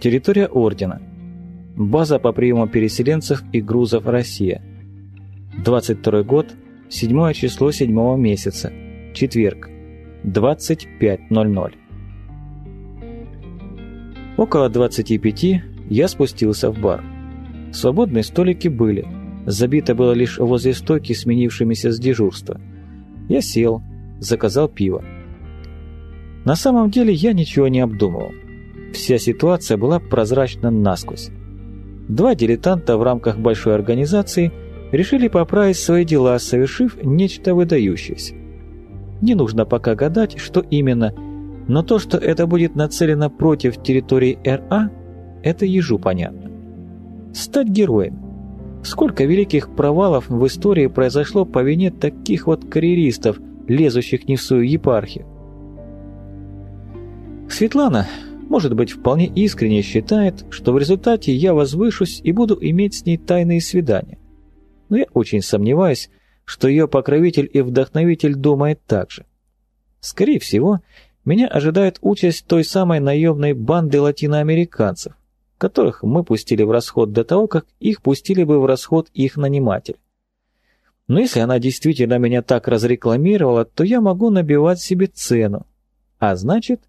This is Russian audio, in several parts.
Территория Ордена. База по приему переселенцев и грузов «Россия». 22 год, 7 число 7 месяца, четверг, 25.00. Около 25 я спустился в бар. Свободные столики были. Забито было лишь возле стойки сменившимися с дежурства. Я сел, заказал пиво. На самом деле я ничего не обдумывал. Вся ситуация была прозрачна насквозь. Два дилетанта в рамках большой организации решили поправить свои дела, совершив нечто выдающееся. Не нужно пока гадать, что именно, но то, что это будет нацелено против территории РА, это ежу понятно. Стать героем. Сколько великих провалов в истории произошло по вине таких вот карьеристов, лезущих не в свою епархию. Светлана, может быть, вполне искренне считает, что в результате я возвышусь и буду иметь с ней тайные свидания. Но я очень сомневаюсь, что ее покровитель и вдохновитель думает так же. Скорее всего, меня ожидает участь той самой наемной банды латиноамериканцев, которых мы пустили в расход до того, как их пустили бы в расход их наниматель. Но если она действительно меня так разрекламировала, то я могу набивать себе цену, а значит,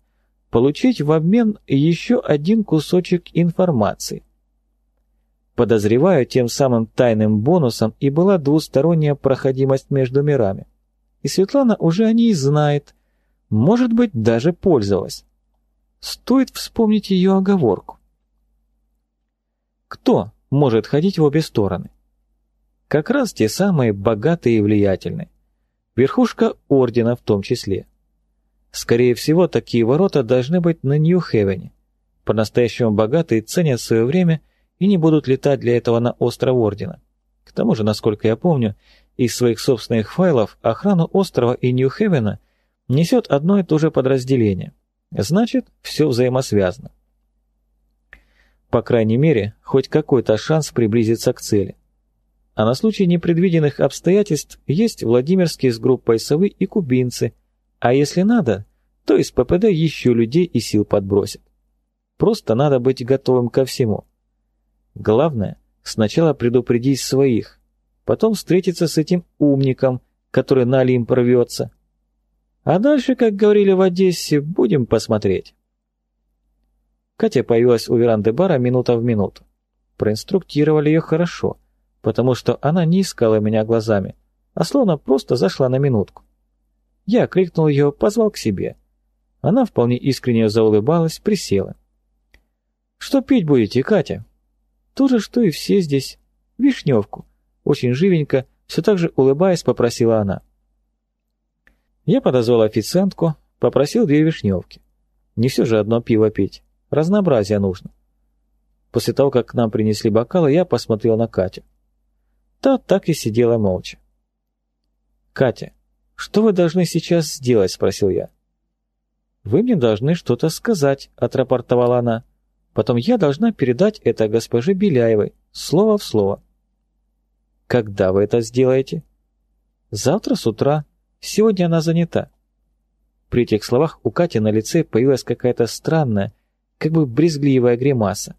получить в обмен еще один кусочек информации. Подозреваю, тем самым тайным бонусом и была двусторонняя проходимость между мирами. И Светлана уже о ней знает, может быть, даже пользовалась. Стоит вспомнить ее оговорку. Кто может ходить в обе стороны? Как раз те самые богатые и влиятельные. Верхушка ордена в том числе. Скорее всего, такие ворота должны быть на Нью-Хевене. По-настоящему богатые ценят свое время и не будут летать для этого на остров Ордена. К тому же, насколько я помню, из своих собственных файлов охрану острова и Нью-Хевена несет одно и то же подразделение. Значит, все взаимосвязано. По крайней мере, хоть какой-то шанс приблизиться к цели. А на случай непредвиденных обстоятельств есть Владимирские с группой совы и кубинцы, а если надо, то из ППД еще людей и сил подбросит. Просто надо быть готовым ко всему. Главное, сначала предупредить своих, потом встретиться с этим умником, который на Олимп прорвется. А дальше, как говорили в Одессе, будем посмотреть. Катя появилась у веранды бара минута в минуту. Проинструктировали ее хорошо, потому что она не искала меня глазами, а словно просто зашла на минутку. Я крикнул ее, позвал к себе. Она вполне искренне заулыбалась, присела. «Что пить будете, Катя?» «То же, что и все здесь. Вишневку». Очень живенько, все так же улыбаясь, попросила она. Я подозвал официантку, попросил две вишневки. Не все же одно пиво пить, разнообразие нужно. После того, как к нам принесли бокалы, я посмотрел на Катю. Та так и сидела молча. «Катя, «Что вы должны сейчас сделать?» – спросил я. «Вы мне должны что-то сказать», – отрапортовала она. «Потом я должна передать это госпоже Беляевой, слово в слово». «Когда вы это сделаете?» «Завтра с утра. Сегодня она занята». При этих словах у Кати на лице появилась какая-то странная, как бы брезгливая гримаса.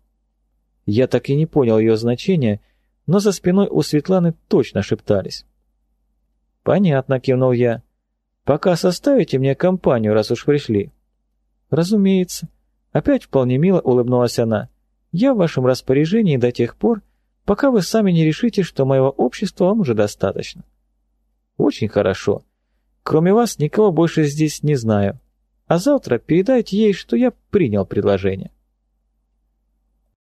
Я так и не понял ее значения, но за спиной у Светланы точно шептались. «Понятно», — кивнул я. «Пока составите мне компанию, раз уж пришли». «Разумеется». Опять вполне мило улыбнулась она. «Я в вашем распоряжении до тех пор, пока вы сами не решите, что моего общества вам уже достаточно». «Очень хорошо. Кроме вас никого больше здесь не знаю. А завтра передайте ей, что я принял предложение».